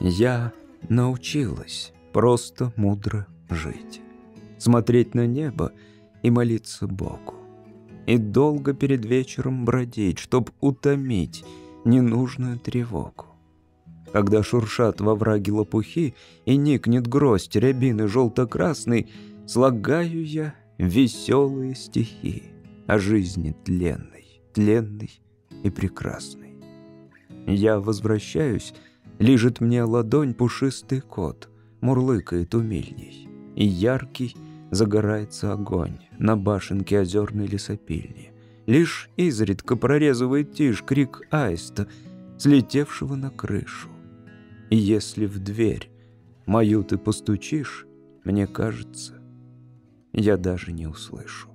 Я научилась просто мудро жить, смотреть на небо и молиться Богу. И долго перед вечером бродить, чтоб утомить ненужную тревогу. Когда шуршат во враге лопухи и никнет гроздь рябины желто-красный, слагаю я веселые стихи о жизни тленной, тленной и прекрасной. Я возвращаюсь, лежит мне ладонь пушистый кот, мурлыкает умильней, и яркий загорается огонь на башенке озерной лесопильни. Лишь изредка прорезывает тишь крик аиста, слетевшего на крышу. И если в дверь мою ты постучишь, мне кажется, я даже не услышу.